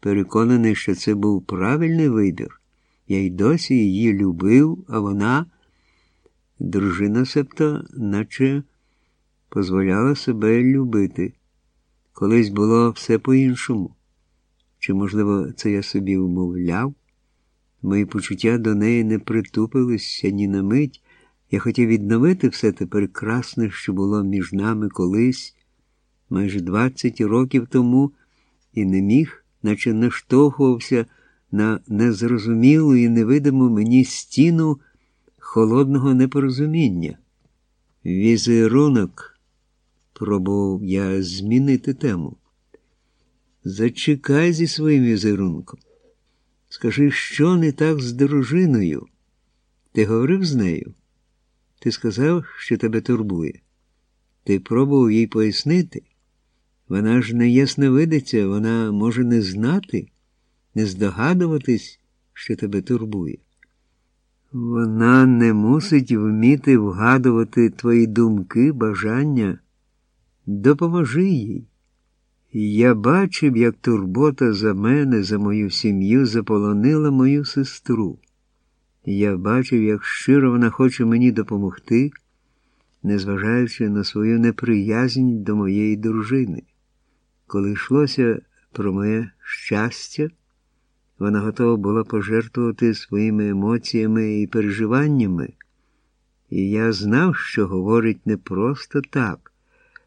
переконаний, що це був правильний вибір. Я й досі її любив, а вона, дружина себто, наче дозволяла себе любити. Колись було все по-іншому. Чи, можливо, це я собі умовляв? Мої почуття до неї не притупилися ні на мить. Я хотів відновити все те прекрасне, що було між нами колись, майже 20 років тому, і не міг, наче наштовхувався на незрозумілу і невидиму мені стіну холодного непорозуміння. Візерунок, пробував я змінити тему. Зачекай зі своїм візерунком. Скажи, що не так з дружиною? Ти говорив з нею? Ти сказав, що тебе турбує. Ти пробував їй пояснити? Вона ж не ясновидиця, вона може не знати, не здогадуватись, що тебе турбує. Вона не мусить вміти вгадувати твої думки, бажання. Допоможи їй. Я бачив, як турбота за мене, за мою сім'ю заполонила мою сестру. Я бачив, як щиро вона хоче мені допомогти, незважаючи на свою неприязнь до моєї дружини. Коли йшлося про моє щастя, вона готова була пожертвувати своїми емоціями і переживаннями, і я знав, що говорить не просто так,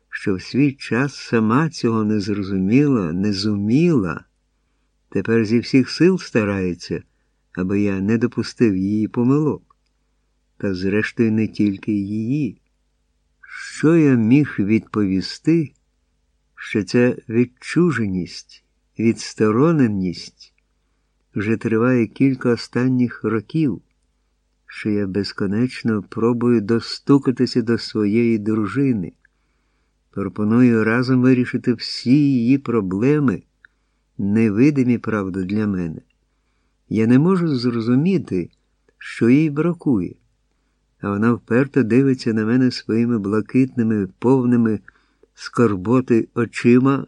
що в свій час сама цього не зрозуміла, не зуміла, тепер зі всіх сил старається, аби я не допустив її помилок. Та, зрештою, не тільки її. Що я міг відповісти, що ця відчуженість, відстороненість вже триває кілька останніх років, що я безконечно пробую достукатися до своєї дружини. Пропоную разом вирішити всі її проблеми, невидимі, правда, для мене. Я не можу зрозуміти, що їй бракує, а вона вперто дивиться на мене своїми блакитними, повними скорботи очима,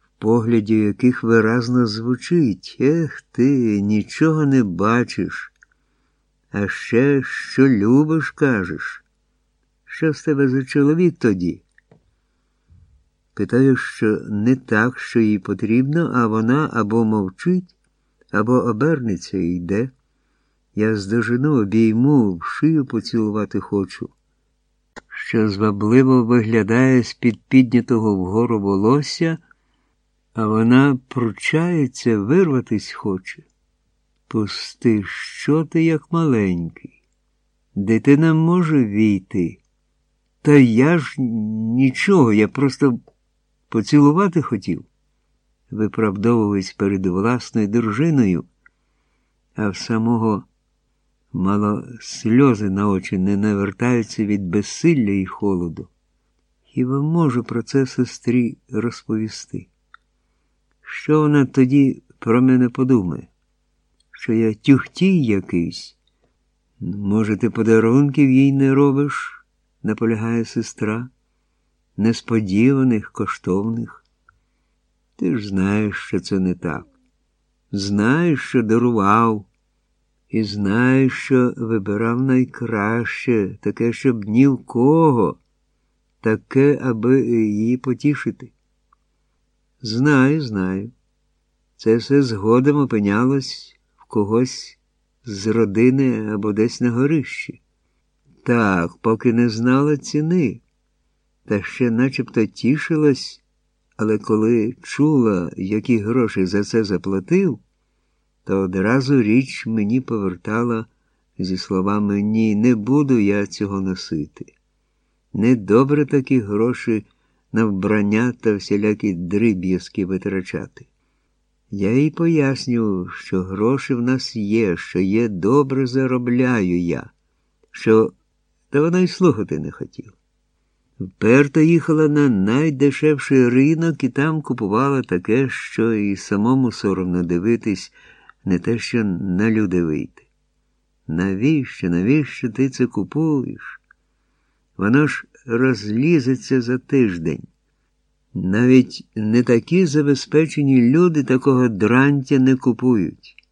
в погляді яких виразно звучить Ех ти, нічого не бачиш, а ще що любиш, кажеш. Що з тебе за чоловік тоді? Питаю, що не так, що їй потрібно, а вона або мовчить, або обернеться і йде. Я здожену обійму, в шию поцілувати хочу, що звабливо виглядає з-під піднятого вгору волосся, а вона пручається, вирватись хоче. Пусти, що ти, як маленький? Дитина може війти. Та я ж нічого, я просто поцілувати хотів, виправдовувались перед власною дружиною, а в самого мало сльози на очі не навертаються від безсилля і холоду. Хіба можу про це сестрі розповісти? Що вона тоді про мене подумає? Що я тюхтій якийсь? Може, ти подарунків їй не робиш? наполягає сестра несподіваних, коштовних. Ти ж знаєш, що це не так. Знаєш, що дарував, і знаєш, що вибирав найкраще, таке, щоб ні в кого, таке, аби її потішити. Знаю, знаю. Це все згодом опинялось в когось з родини або десь на горищі. Так, поки не знала ціни та ще начебто тішилась, але коли чула, які гроші за це заплатив, то одразу річ мені повертала зі словами Ні, не буду я цього носити. Недобре такі гроші на вбрання та всілякі дріб'язки витрачати. Я їй пояснював, що гроші в нас є, що є добре заробляю я, що та вона й слухати не хотіла. Вперто їхала на найдешевший ринок і там купувала таке, що і самому соромно дивитись, не те, що на люди вийти. Навіщо, навіщо ти це купуєш? Воно ж розлізеться за тиждень. Навіть не такі забезпечені люди такого дрантя не купують.